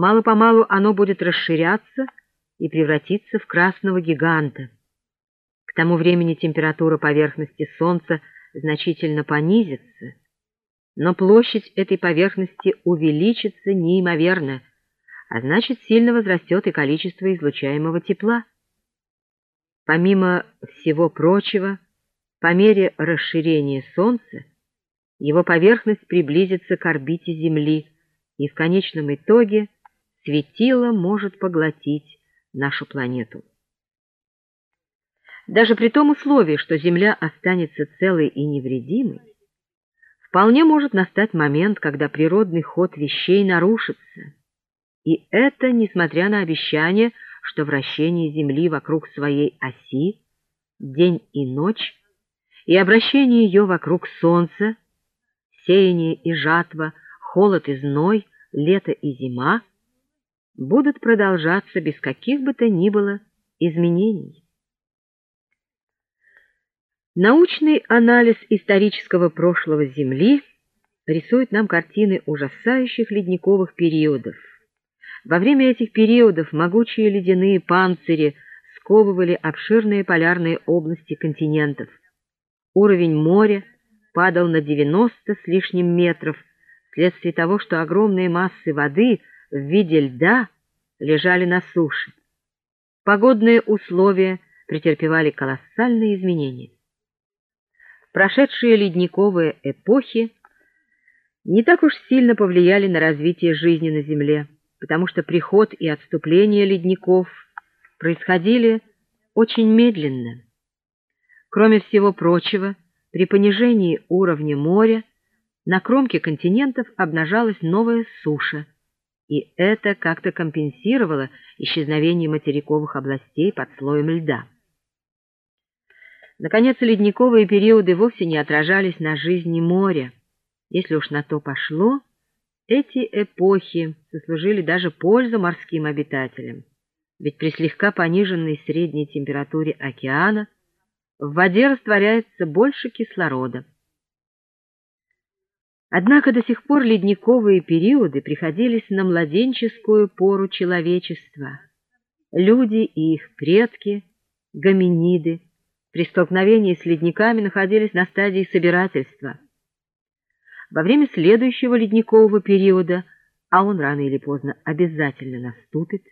Мало-помалу оно будет расширяться и превратиться в красного гиганта. К тому времени температура поверхности Солнца значительно понизится, но площадь этой поверхности увеличится неимоверно, а значит, сильно возрастет и количество излучаемого тепла. Помимо всего прочего, по мере расширения Солнца, его поверхность приблизится к орбите Земли, и в конечном итоге светило может поглотить нашу планету. Даже при том условии, что Земля останется целой и невредимой, вполне может настать момент, когда природный ход вещей нарушится. И это несмотря на обещание, что вращение Земли вокруг своей оси, день и ночь, и обращение ее вокруг Солнца, сеяние и жатва, холод и зной, лето и зима, будут продолжаться без каких бы то ни было изменений. Научный анализ исторического прошлого Земли рисует нам картины ужасающих ледниковых периодов. Во время этих периодов могучие ледяные панцири сковывали обширные полярные области континентов. Уровень моря падал на 90 с лишним метров вследствие того, что огромные массы воды в виде льда лежали на суше. Погодные условия претерпевали колоссальные изменения. Прошедшие ледниковые эпохи не так уж сильно повлияли на развитие жизни на Земле, потому что приход и отступление ледников происходили очень медленно. Кроме всего прочего, при понижении уровня моря на кромке континентов обнажалась новая суша, и это как-то компенсировало исчезновение материковых областей под слоем льда. Наконец, ледниковые периоды вовсе не отражались на жизни моря. Если уж на то пошло, эти эпохи сослужили даже пользу морским обитателям, ведь при слегка пониженной средней температуре океана – в воде растворяется больше кислорода. Однако до сих пор ледниковые периоды приходились на младенческую пору человечества. Люди и их предки, гоминиды, при столкновении с ледниками находились на стадии собирательства. Во время следующего ледникового периода, а он рано или поздно обязательно наступит,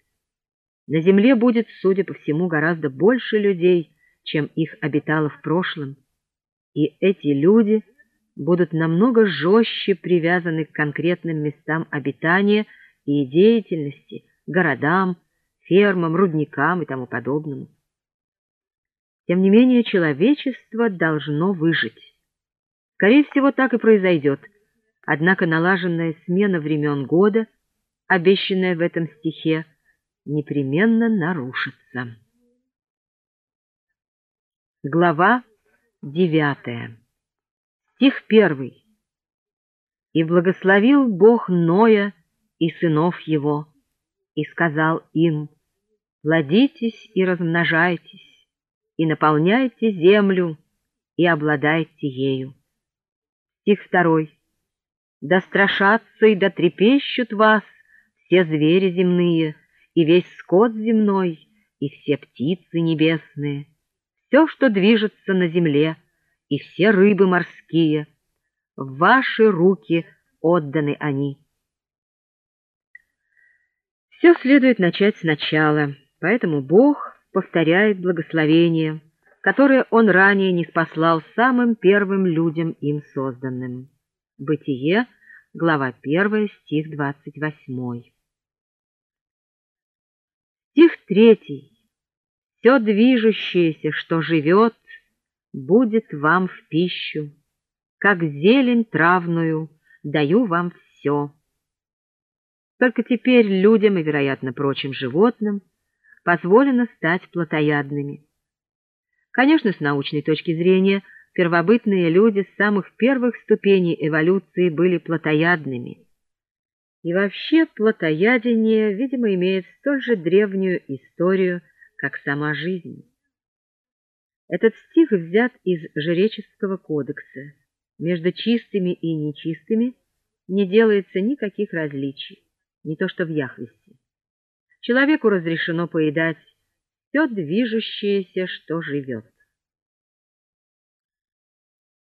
на Земле будет, судя по всему, гораздо больше людей, чем их обитало в прошлом, и эти люди будут намного жестче привязаны к конкретным местам обитания и деятельности, городам, фермам, рудникам и тому подобному. Тем не менее, человечество должно выжить. Скорее всего, так и произойдет, однако налаженная смена времен года, обещанная в этом стихе, непременно нарушится. Глава девятая. Стих первый. «И благословил Бог Ноя и сынов его, и сказал им, «Плодитесь и размножайтесь, и наполняйте землю, и обладайте ею». Стих второй. «Да страшатся и да трепещут вас все звери земные, и весь скот земной, и все птицы небесные» все, что движется на земле, и все рыбы морские. В ваши руки отданы они. Все следует начать сначала, поэтому Бог повторяет благословение, которое Он ранее не спаслал самым первым людям им созданным. Бытие, глава 1, стих 28. Стих 3 все движущееся, что живет, будет вам в пищу. Как зелень травную даю вам все. Только теперь людям и, вероятно, прочим животным позволено стать плотоядными. Конечно, с научной точки зрения, первобытные люди с самых первых ступеней эволюции были плотоядными. И вообще плотоядение, видимо, имеет столь же древнюю историю, как сама жизнь. Этот стих взят из Жреческого кодекса. Между чистыми и нечистыми не делается никаких различий. не то что в Яхвесте. Человеку разрешено поедать все движущееся, что живет.